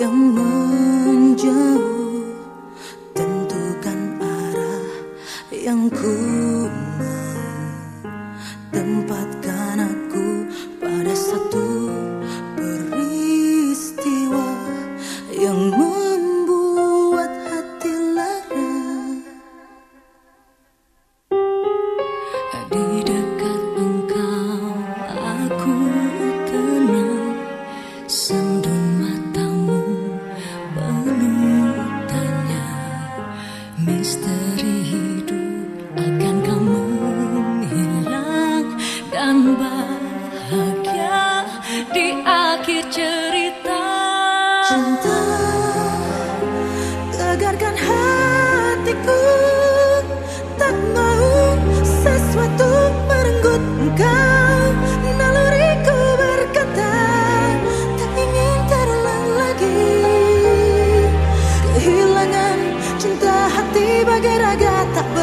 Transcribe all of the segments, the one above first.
yang menjauh. Tentukan arah yang ku mau. Tempatkan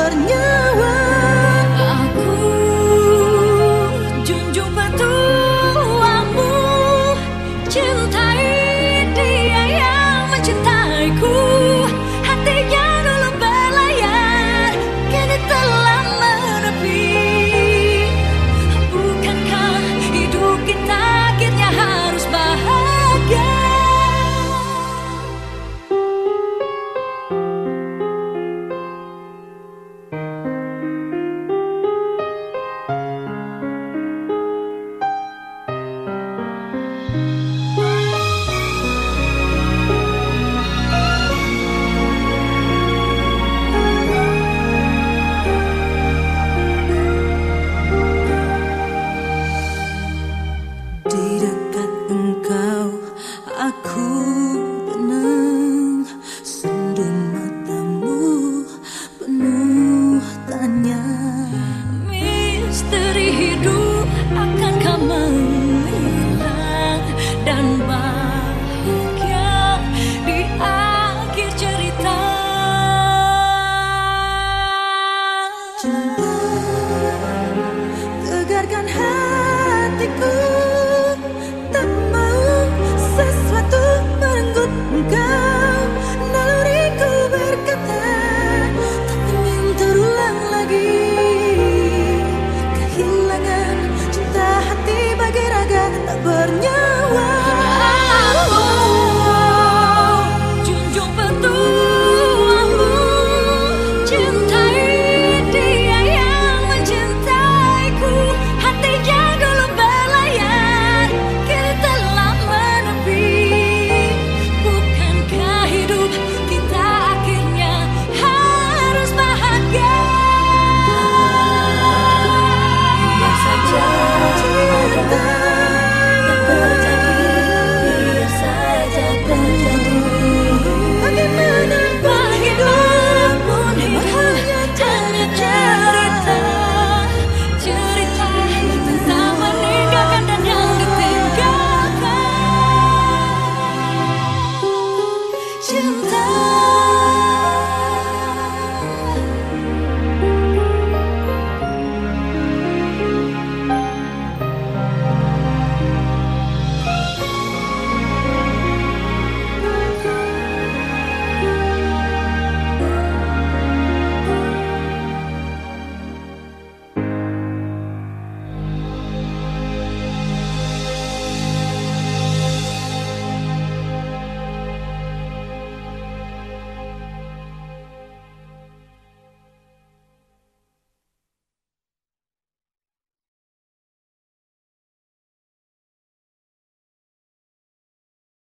sebenarnya Tegarkan hatiku. 现在。